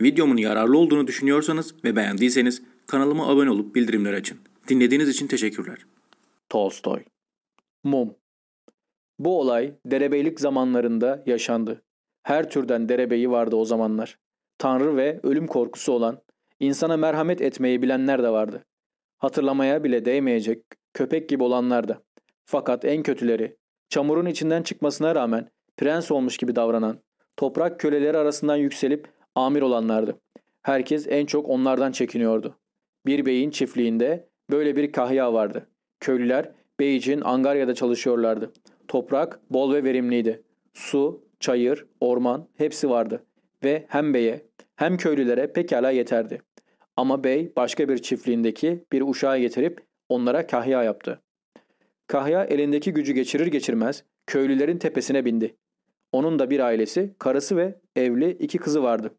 Videomun yararlı olduğunu düşünüyorsanız ve beğendiyseniz kanalıma abone olup bildirimleri açın. Dinlediğiniz için teşekkürler. Tolstoy Mum Bu olay derebeylik zamanlarında yaşandı. Her türden derebeyi vardı o zamanlar. Tanrı ve ölüm korkusu olan, insana merhamet etmeyi bilenler de vardı. Hatırlamaya bile değmeyecek köpek gibi olanlar da. Fakat en kötüleri, çamurun içinden çıkmasına rağmen prens olmuş gibi davranan, toprak köleleri arasından yükselip amir olanlardı. Herkes en çok onlardan çekiniyordu. Bir beyin çiftliğinde böyle bir kahya vardı. Köylüler bey için Angarya'da çalışıyorlardı. Toprak bol ve verimliydi. Su, çayır, orman hepsi vardı. Ve hem beye hem köylülere pekala yeterdi. Ama bey başka bir çiftliğindeki bir uşağı getirip onlara kahya yaptı. Kahya elindeki gücü geçirir geçirmez köylülerin tepesine bindi. Onun da bir ailesi, karısı ve evli iki kızı vardı.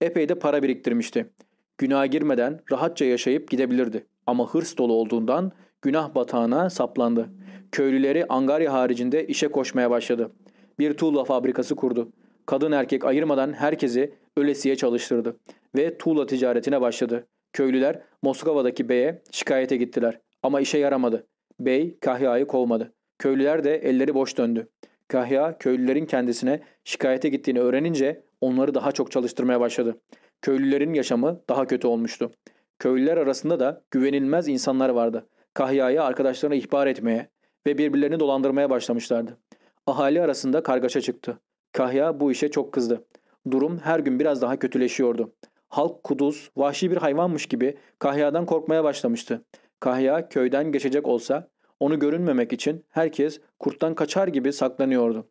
Epey de para biriktirmişti. Günaha girmeden rahatça yaşayıp gidebilirdi. Ama hırs dolu olduğundan günah batağına saplandı. Köylüleri Angarya haricinde işe koşmaya başladı. Bir tuğla fabrikası kurdu. Kadın erkek ayırmadan herkesi ölesiye çalıştırdı ve tuğla ticaretine başladı. Köylüler Moskova'daki beye şikayete gittiler ama işe yaramadı. Bey Kahya'yı kovmadı. Köylüler de elleri boş döndü. Kahya köylülerin kendisine şikayete gittiğini öğrenince onları daha çok çalıştırmaya başladı. Köylülerin yaşamı daha kötü olmuştu. Köylüler arasında da güvenilmez insanlar vardı. Kahya'yı arkadaşlarına ihbar etmeye ve birbirlerini dolandırmaya başlamışlardı. Ahali arasında kargaşa çıktı. Kahya bu işe çok kızdı. Durum her gün biraz daha kötüleşiyordu. Halk kuduz, vahşi bir hayvanmış gibi Kahya'dan korkmaya başlamıştı. Kahya köyden geçecek olsa onu görünmemek için herkes kurttan kaçar gibi saklanıyordu.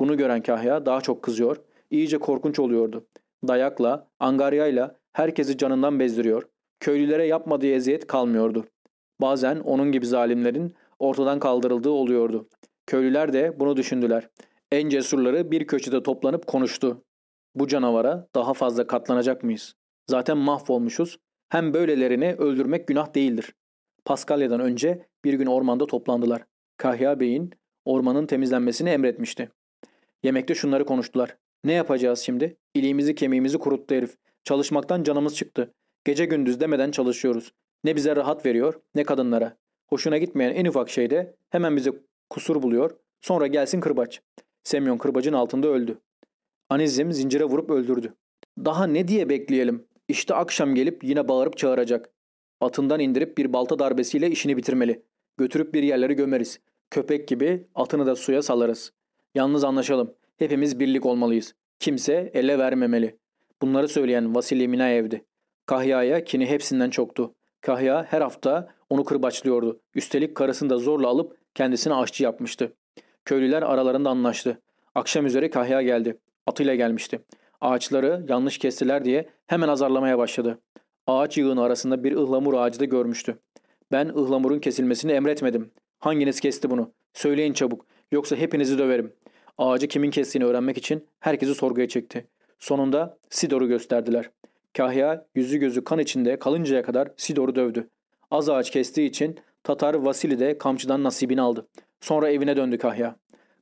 Bunu gören Kahya daha çok kızıyor, iyice korkunç oluyordu. Dayakla, angaryayla herkesi canından bezdiriyor. Köylülere yapmadığı eziyet kalmıyordu. Bazen onun gibi zalimlerin ortadan kaldırıldığı oluyordu. Köylüler de bunu düşündüler. En cesurları bir köşede toplanıp konuştu. Bu canavara daha fazla katlanacak mıyız? Zaten mahvolmuşuz. Hem böylelerini öldürmek günah değildir. Paskalya'dan önce bir gün ormanda toplandılar. Kahya Bey'in ormanın temizlenmesini emretmişti. Yemekte şunları konuştular. Ne yapacağız şimdi? İliğimizi kemiğimizi kuruttu herif. Çalışmaktan canımız çıktı. Gece gündüz demeden çalışıyoruz. Ne bize rahat veriyor ne kadınlara. Hoşuna gitmeyen en ufak şeyde hemen bize kusur buluyor. Sonra gelsin kırbaç. Semyon kırbacın altında öldü. Anizm zincire vurup öldürdü. Daha ne diye bekleyelim? İşte akşam gelip yine bağırıp çağıracak. Atından indirip bir balta darbesiyle işini bitirmeli. Götürüp bir yerlere gömeriz. Köpek gibi atını da suya salarız. Yalnız anlaşalım. Hepimiz birlik olmalıyız. Kimse ele vermemeli. Bunları söyleyen Vasily Minayev'di. Kahya'ya kini hepsinden çoktu. Kahya her hafta onu kırbaçlıyordu. Üstelik karısını da zorla alıp kendisine aşçı yapmıştı. Köylüler aralarında anlaştı. Akşam üzere Kahya geldi. Atıyla gelmişti. Ağaçları yanlış kestiler diye hemen azarlamaya başladı. Ağaç yığını arasında bir ıhlamur ağacı da görmüştü. Ben ıhlamurun kesilmesini emretmedim. Hanginiz kesti bunu? Söyleyin çabuk. Yoksa hepinizi döverim. Ağacı kimin kestiğini öğrenmek için herkesi sorguya çekti. Sonunda Sidor'u gösterdiler. Kahya yüzü gözü kan içinde kalıncaya kadar Sidor'u dövdü. Az ağaç kestiği için Tatar Vasili de kamçıdan nasibini aldı. Sonra evine döndü Kahya.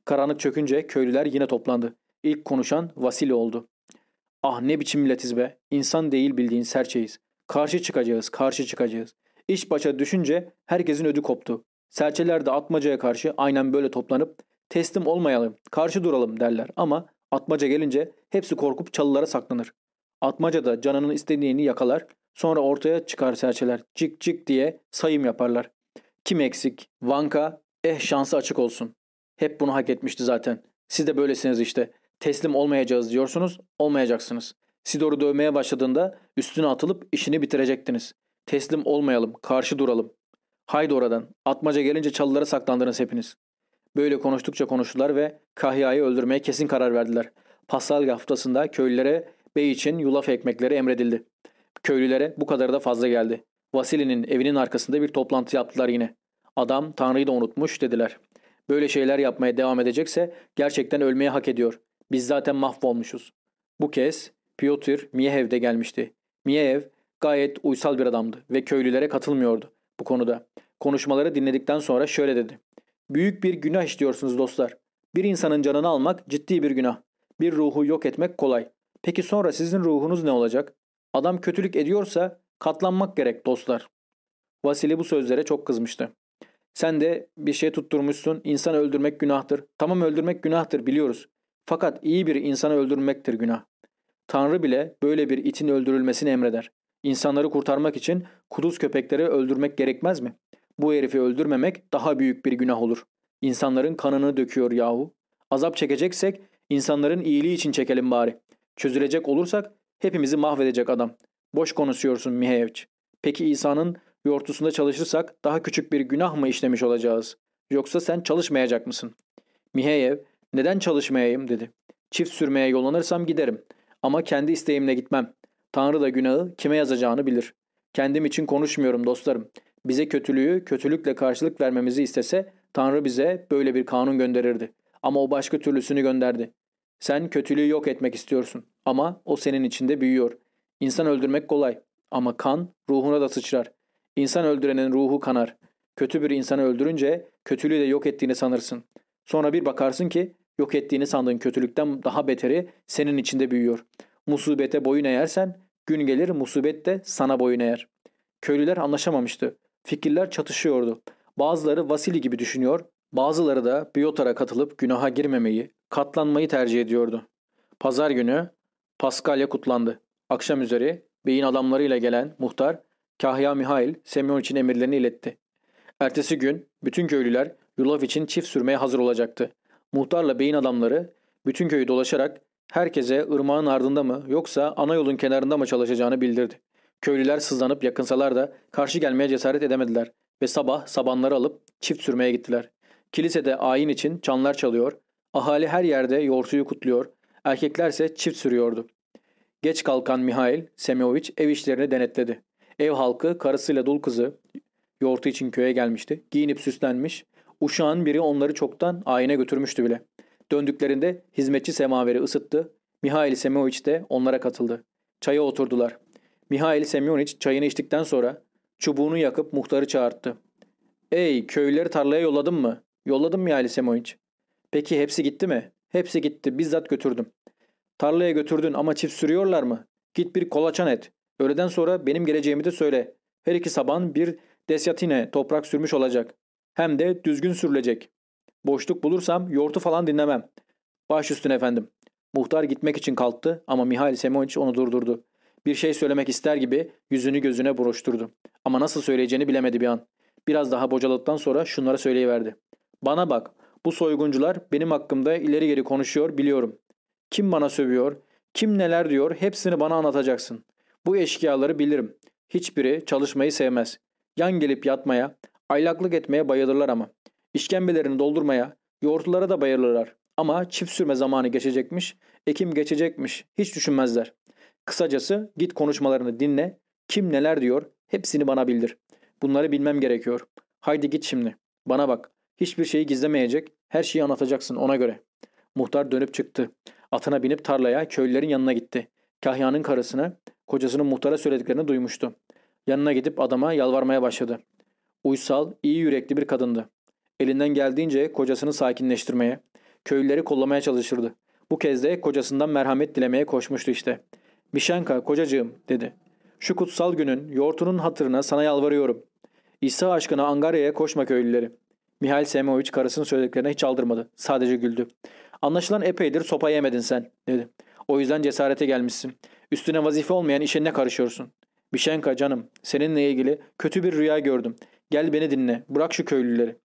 Karanlık çökünce köylüler yine toplandı. İlk konuşan Vasili oldu. Ah ne biçim milletiz be. İnsan değil bildiğin serçeyiz. Karşı çıkacağız, karşı çıkacağız. İş başa düşünce herkesin ödü koptu. Serçeler de atmacaya karşı aynen böyle toplanıp teslim olmayalım, karşı duralım derler ama atmaca gelince hepsi korkup çalılara saklanır. Atmaca da canının istediğini yakalar, sonra ortaya çıkar serçeler cik cik diye sayım yaparlar. Kim eksik? Vanka, eh şansı açık olsun. Hep bunu hak etmişti zaten. Siz de böylesiniz işte. Teslim olmayacağız diyorsunuz, olmayacaksınız. Sidor'u dövmeye başladığında üstüne atılıp işini bitirecektiniz. Teslim olmayalım, karşı duralım. Haydi oradan. Atmaca gelince çalılara saklandınız hepiniz. Böyle konuştukça konuştular ve Kahya'yı öldürmeye kesin karar verdiler. Pasal haftasında köylülere bey için yulaf ekmekleri emredildi. Köylülere bu kadar da fazla geldi. Vasili'nin evinin arkasında bir toplantı yaptılar yine. Adam Tanrı'yı da unutmuş dediler. Böyle şeyler yapmaya devam edecekse gerçekten ölmeye hak ediyor. Biz zaten mahvolmuşuz. Bu kez Piotr Miyev de gelmişti. Miyev gayet uysal bir adamdı ve köylülere katılmıyordu bu konuda. Konuşmaları dinledikten sonra şöyle dedi. Büyük bir günah işliyorsunuz dostlar. Bir insanın canını almak ciddi bir günah. Bir ruhu yok etmek kolay. Peki sonra sizin ruhunuz ne olacak? Adam kötülük ediyorsa katlanmak gerek dostlar. Vasili bu sözlere çok kızmıştı. Sen de bir şey tutturmuşsun. İnsan öldürmek günahtır. Tamam öldürmek günahtır biliyoruz. Fakat iyi bir insanı öldürmektir günah. Tanrı bile böyle bir itin öldürülmesini emreder. İnsanları kurtarmak için kuduz köpekleri öldürmek gerekmez mi? Bu herifi öldürmemek daha büyük bir günah olur. İnsanların kanını döküyor yahu. Azap çekeceksek insanların iyiliği için çekelim bari. Çözülecek olursak hepimizi mahvedecek adam. Boş konuşuyorsun Miheyevç. Peki İsa'nın yortusunda çalışırsak daha küçük bir günah mı işlemiş olacağız? Yoksa sen çalışmayacak mısın? Miheyev, neden çalışmayayım dedi. Çift sürmeye yollanırsam giderim. Ama kendi isteğimle gitmem. Tanrı da günahı kime yazacağını bilir. Kendim için konuşmuyorum dostlarım. Bize kötülüğü kötülükle karşılık vermemizi istese Tanrı bize böyle bir kanun gönderirdi. Ama o başka türlüsünü gönderdi. Sen kötülüğü yok etmek istiyorsun ama o senin içinde büyüyor. İnsan öldürmek kolay ama kan ruhuna da sıçrar. İnsan öldürenin ruhu kanar. Kötü bir insanı öldürünce kötülüğü de yok ettiğini sanırsın. Sonra bir bakarsın ki yok ettiğini sandığın kötülükten daha beteri senin içinde büyüyor. Musibete boyun eğersen gün gelir musibet de sana boyun eğer. Köylüler anlaşamamıştı. Fikirler çatışıyordu. Bazıları Vasili gibi düşünüyor, bazıları da Biyotar'a katılıp günaha girmemeyi, katlanmayı tercih ediyordu. Pazar günü Paskalya kutlandı. Akşam üzeri beyin adamlarıyla gelen muhtar Kahya Mihail Semyon için emirlerini iletti. Ertesi gün bütün köylüler yulaf için çift sürmeye hazır olacaktı. Muhtarla beyin adamları bütün köyü dolaşarak herkese ırmağın ardında mı yoksa ana yolun kenarında mı çalışacağını bildirdi. Köylüler sızlanıp yakınsalar da karşı gelmeye cesaret edemediler ve sabah sabanları alıp çift sürmeye gittiler. Kilisede ayin için çanlar çalıyor, ahali her yerde yoğurtuyu kutluyor, erkeklerse çift sürüyordu. Geç kalkan Mihail Semyoviç ev işlerini denetledi. Ev halkı karısıyla dul kızı yoğurtu için köye gelmişti. Giyinip süslenmiş. Uşağın biri onları çoktan ayine götürmüştü bile. Döndüklerinde hizmetçi semaveri ısıttı. Mihail Semyoviç de onlara katıldı. Çaya oturdular. Mihail Semyoviç çayını içtikten sonra çubuğunu yakıp muhtarı çağırttı. ''Ey köylüleri tarlaya yolladın mı?'' ''Yolladım Mihail Semyoviç.'' ''Peki hepsi gitti mi?'' ''Hepsi gitti. Bizzat götürdüm.'' ''Tarlaya götürdün ama çift sürüyorlar mı?'' ''Git bir kolaçan et. Öğleden sonra benim geleceğimi de söyle. Her iki saban bir desyatine toprak sürmüş olacak. Hem de düzgün sürülecek. Boşluk bulursam yoğurtu falan dinlemem. Baş üstüne efendim. Muhtar gitmek için kalktı ama Mihail Semoniç onu durdurdu. Bir şey söylemek ister gibi yüzünü gözüne buruşturdu. Ama nasıl söyleyeceğini bilemedi bir an. Biraz daha bocaladıktan sonra şunlara söyleyiverdi. Bana bak, bu soyguncular benim hakkımda ileri geri konuşuyor biliyorum. Kim bana sövüyor, kim neler diyor hepsini bana anlatacaksın. Bu eşkıyaları bilirim. Hiçbiri çalışmayı sevmez. Yan gelip yatmaya, aylaklık etmeye bayılırlar ama. İşkembelerini doldurmaya, yoğurtlara da bayılırlar. Ama çift sürme zamanı geçecekmiş, ekim geçecekmiş. Hiç düşünmezler. Kısacası git konuşmalarını dinle. Kim neler diyor hepsini bana bildir. Bunları bilmem gerekiyor. Haydi git şimdi. Bana bak. Hiçbir şeyi gizlemeyecek. Her şeyi anlatacaksın ona göre. Muhtar dönüp çıktı. Atına binip tarlaya köylülerin yanına gitti. Kahya'nın karısına kocasının muhtara söylediklerini duymuştu. Yanına gidip adama yalvarmaya başladı. Uysal, iyi yürekli bir kadındı. Elinden geldiğince kocasını sakinleştirmeye, köylüleri kollamaya çalışırdı. Bu kez de kocasından merhamet dilemeye koşmuştu işte. Mişenka kocacığım dedi. Şu kutsal günün yoğurtunun hatırına sana yalvarıyorum. İsa aşkına Angarya'ya koşma köylüleri. Mihail Semoviç karısının söylediklerine hiç aldırmadı. Sadece güldü. Anlaşılan epeydir sopa yemedin sen dedi. O yüzden cesarete gelmişsin. Üstüne vazife olmayan işe ne karışıyorsun? Mişenka canım seninle ilgili kötü bir rüya gördüm. Gel beni dinle. Bırak şu köylüleri.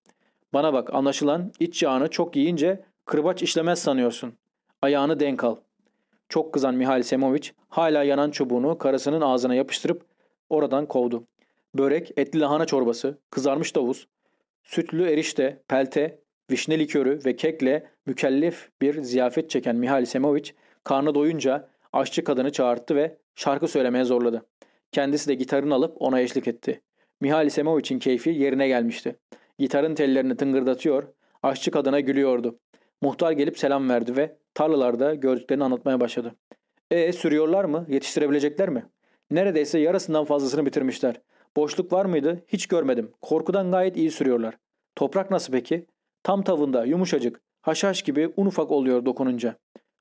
Bana bak anlaşılan iç yağını çok yiyince kırbaç işlemez sanıyorsun. Ayağını denk al. Çok kızan Mihail Semoviç hala yanan çubuğunu karısının ağzına yapıştırıp oradan kovdu. Börek, etli lahana çorbası, kızarmış tavus, sütlü erişte, pelte, vişne likörü ve kekle mükellef bir ziyafet çeken Mihail Semoviç karnı doyunca aşçı kadını çağırttı ve şarkı söylemeye zorladı. Kendisi de gitarını alıp ona eşlik etti. Mihail Semoviç'in keyfi yerine gelmişti. Gitarın tellerini tıngırdatıyor, aşçı kadına gülüyordu. Muhtar gelip selam verdi ve tarlalarda gördüklerini anlatmaya başladı. E sürüyorlar mı? Yetiştirebilecekler mi? Neredeyse yarısından fazlasını bitirmişler. Boşluk var mıydı? Hiç görmedim. Korkudan gayet iyi sürüyorlar. Toprak nasıl peki? Tam tavında, yumuşacık, haşhaş gibi un ufak oluyor dokununca.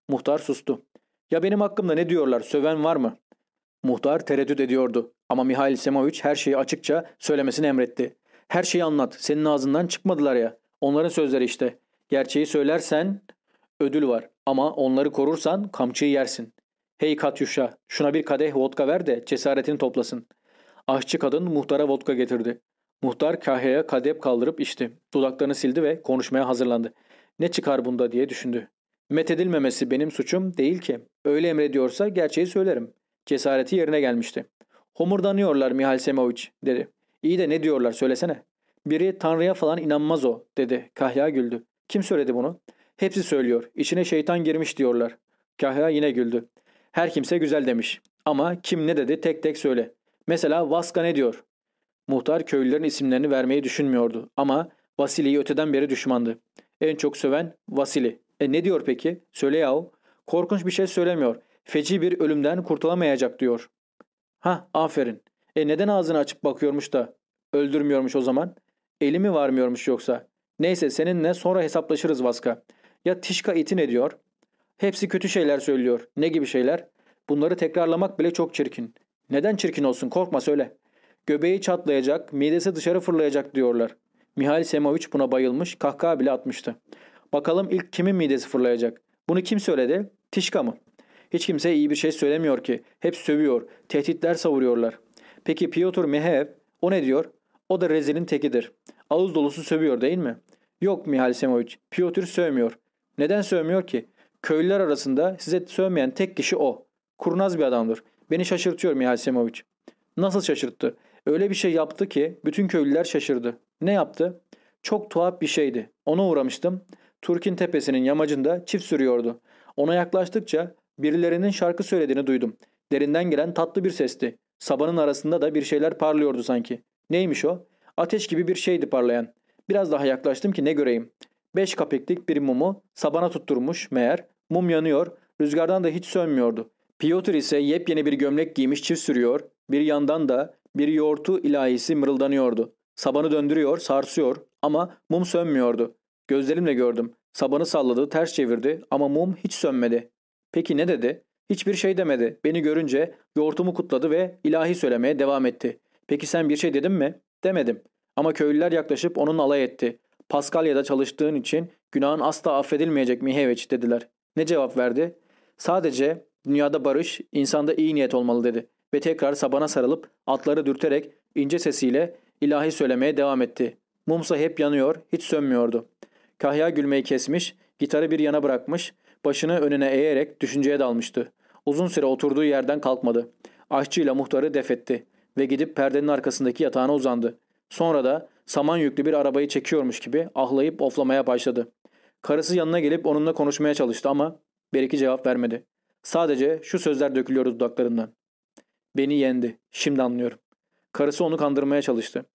Muhtar sustu. Ya benim hakkımda ne diyorlar? Söven var mı? Muhtar tereddüt ediyordu ama Mihail Semoviç her şeyi açıkça söylemesini emretti. Her şeyi anlat. Senin ağzından çıkmadılar ya. Onların sözleri işte. Gerçeği söylersen ödül var ama onları korursan kamçıyı yersin. Hey Katyuşa şuna bir kadeh vodka ver de cesaretini toplasın. Aşçı kadın muhtara vodka getirdi. Muhtar kahyaya kadeh kaldırıp içti. Dudaklarını sildi ve konuşmaya hazırlandı. Ne çıkar bunda diye düşündü. Methedilmemesi benim suçum değil ki. Öyle emrediyorsa gerçeği söylerim. Cesareti yerine gelmişti. Homurdanıyorlar Mihail Semoviç dedi. İyi de ne diyorlar söylesene. Biri Tanrı'ya falan inanmaz o dedi. Kahya güldü. Kim söyledi bunu? Hepsi söylüyor. İçine şeytan girmiş diyorlar. Kahya yine güldü. Her kimse güzel demiş. Ama kim ne dedi tek tek söyle. Mesela Vaska ne diyor? Muhtar köylülerin isimlerini vermeyi düşünmüyordu. Ama Vasili'yi öteden beri düşmandı. En çok söven Vasili. E ne diyor peki? Söyle yahu. Korkunç bir şey söylemiyor. Feci bir ölümden kurtulamayacak diyor. Ha aferin. E neden ağzını açıp bakıyormuş da öldürmüyormuş o zaman? Eli mi varmıyormuş yoksa? Neyse seninle sonra hesaplaşırız Vaska. Ya Tişka iti ne diyor? Hepsi kötü şeyler söylüyor. Ne gibi şeyler? Bunları tekrarlamak bile çok çirkin. Neden çirkin olsun korkma söyle. Göbeği çatlayacak, midesi dışarı fırlayacak diyorlar. Mihail Semoviç buna bayılmış, kahkaha bile atmıştı. Bakalım ilk kimin midesi fırlayacak? Bunu kim söyledi? Tişka mı? Hiç kimse iyi bir şey söylemiyor ki. Hep sövüyor, tehditler savuruyorlar. Peki Piotr Mehev, o ne diyor? O da rezilin tekidir. Ağız dolusu sövüyor değil mi? Yok Mihail Semoviç, Piotr sövmüyor. Neden sövmüyor ki? Köylüler arasında size sövmeyen tek kişi o. Kurnaz bir adamdır. Beni şaşırtıyor Mihail Semoviç. Nasıl şaşırttı? Öyle bir şey yaptı ki bütün köylüler şaşırdı. Ne yaptı? Çok tuhaf bir şeydi. Ona uğramıştım. Turkin tepesinin yamacında çift sürüyordu. Ona yaklaştıkça birilerinin şarkı söylediğini duydum. Derinden gelen tatlı bir sesti. Sabanın arasında da bir şeyler parlıyordu sanki. Neymiş o? Ateş gibi bir şeydi parlayan. Biraz daha yaklaştım ki ne göreyim. Beş kapeklik bir mumu sabana tutturmuş meğer. Mum yanıyor, rüzgardan da hiç sönmüyordu. Piotr ise yepyeni bir gömlek giymiş çift sürüyor. Bir yandan da bir yoğurtu ilahisi mırıldanıyordu. Sabanı döndürüyor, sarsıyor ama mum sönmüyordu. Gözlerimle gördüm. Sabanı salladı, ters çevirdi ama mum hiç sönmedi. Peki ne dedi? Hiçbir şey demedi. Beni görünce yoğurtumu kutladı ve ilahi söylemeye devam etti. Peki sen bir şey dedin mi? Demedim. Ama köylüler yaklaşıp onun alay etti. Paskalya'da çalıştığın için günahın asla affedilmeyecek Miheveç dediler. Ne cevap verdi? Sadece dünyada barış, insanda iyi niyet olmalı dedi. Ve tekrar sabana sarılıp atları dürterek ince sesiyle ilahi söylemeye devam etti. Mumsa hep yanıyor, hiç sönmüyordu. Kahya gülmeyi kesmiş, gitarı bir yana bırakmış, başını önüne eğerek düşünceye dalmıştı. Uzun süre oturduğu yerden kalkmadı. Aşçıyla muhtarı defetti ve gidip perdenin arkasındaki yatağına uzandı. Sonra da saman yüklü bir arabayı çekiyormuş gibi ahlayıp oflamaya başladı. Karısı yanına gelip onunla konuşmaya çalıştı ama Beriki cevap vermedi. Sadece şu sözler dökülüyordu dudaklarından. Beni yendi. Şimdi anlıyorum. Karısı onu kandırmaya çalıştı.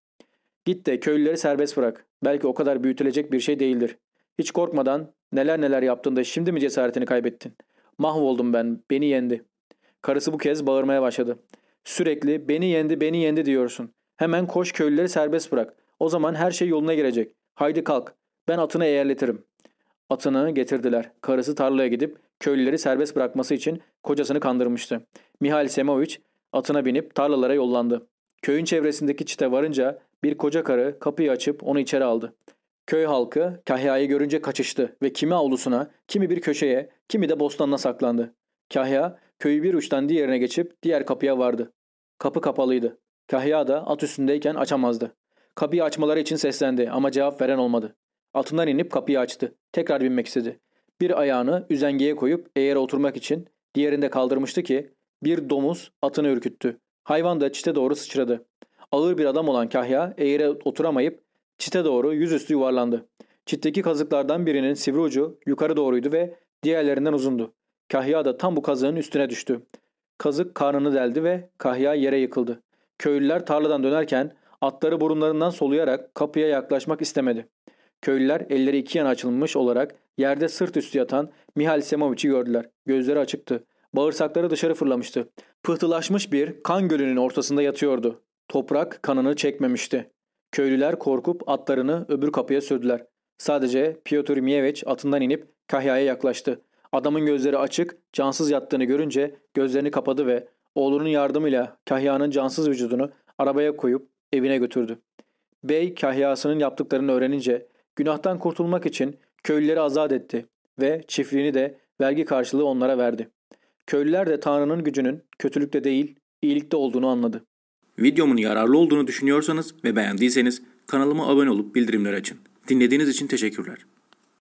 Git de köylüleri serbest bırak. Belki o kadar büyütülecek bir şey değildir. Hiç korkmadan neler neler yaptığında şimdi mi cesaretini kaybettin? Mahvoldum ben. Beni yendi. Karısı bu kez bağırmaya başladı. Sürekli beni yendi beni yendi diyorsun. Hemen koş köylüleri serbest bırak. O zaman her şey yoluna girecek. Haydi kalk. Ben atını eğerletirim. Atını getirdiler. Karısı tarlaya gidip köylüleri serbest bırakması için kocasını kandırmıştı. Mihail Semoviç atına binip tarlalara yollandı. Köyün çevresindeki çite varınca bir koca karı kapıyı açıp onu içeri aldı. Köy halkı Kahya'yı görünce kaçıştı ve kimi avlusuna, kimi bir köşeye, kimi de bostanına saklandı. Kahya köyü bir uçtan diğerine geçip diğer kapıya vardı. Kapı kapalıydı. Kahya da at üstündeyken açamazdı. Kapıyı açmaları için seslendi ama cevap veren olmadı. Atından inip kapıyı açtı. Tekrar binmek istedi. Bir ayağını üzengeye koyup eğere oturmak için diğerinde kaldırmıştı ki bir domuz atını ürküttü. Hayvan da çite doğru sıçradı. Ağır bir adam olan Kahya eğere oturamayıp çite doğru yüzüstü yuvarlandı. Çitteki kazıklardan birinin sivri ucu yukarı doğruydu ve diğerlerinden uzundu. Kahya da tam bu kazığın üstüne düştü. Kazık karnını deldi ve Kahya yere yıkıldı. Köylüler tarladan dönerken atları burunlarından soluyarak kapıya yaklaşmak istemedi. Köylüler elleri iki yana açılmış olarak yerde sırt üstü yatan Mihail Semoviç'i gördüler. Gözleri açıktı. Bağırsakları dışarı fırlamıştı. Pıhtılaşmış bir kan gölünün ortasında yatıyordu. Toprak kanını çekmemişti. Köylüler korkup atlarını öbür kapıya sürdüler. Sadece Piotr Miyeviç atından inip Kahya'ya yaklaştı. Adamın gözleri açık, cansız yattığını görünce gözlerini kapadı ve Oğlunun yardımıyla Kahya'nın cansız vücudunu arabaya koyup evine götürdü. Bey Kahya'sının yaptıklarını öğrenince günahtan kurtulmak için köylüleri azat etti ve çiftliğini de vergi karşılığı onlara verdi. Köylüler de Tanrı'nın gücünün kötülükte değil, iyilikte olduğunu anladı. Videomun yararlı olduğunu düşünüyorsanız ve beğendiyseniz kanalıma abone olup bildirimleri açın. Dinlediğiniz için teşekkürler.